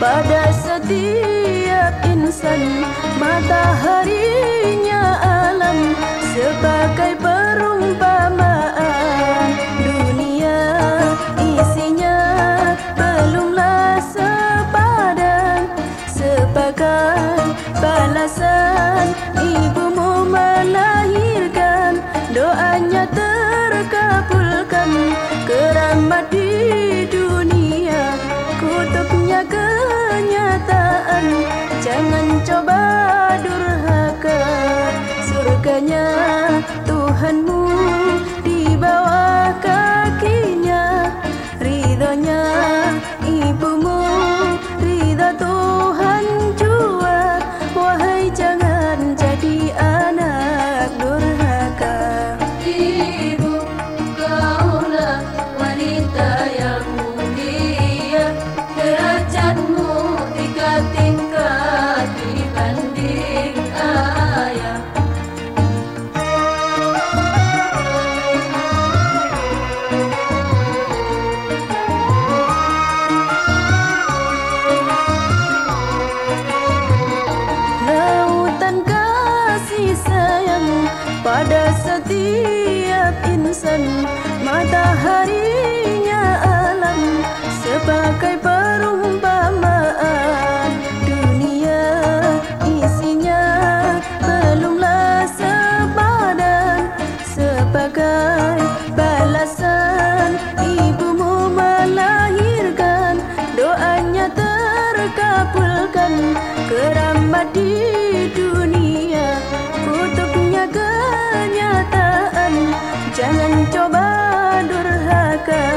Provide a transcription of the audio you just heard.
pada setiap insan mataharinya alam sebagai kenyataan jangan coba durhaka. Surganya Tuhanmu setiap insan Mataharinya alam sebagai perumpamaan. Dunia isinya belumlah sepadan Sebagai balasan. Ibumu melahirkan Doanya terkabulkan. Keramat di dunia kutubnya kenyataan jangan coba durhaka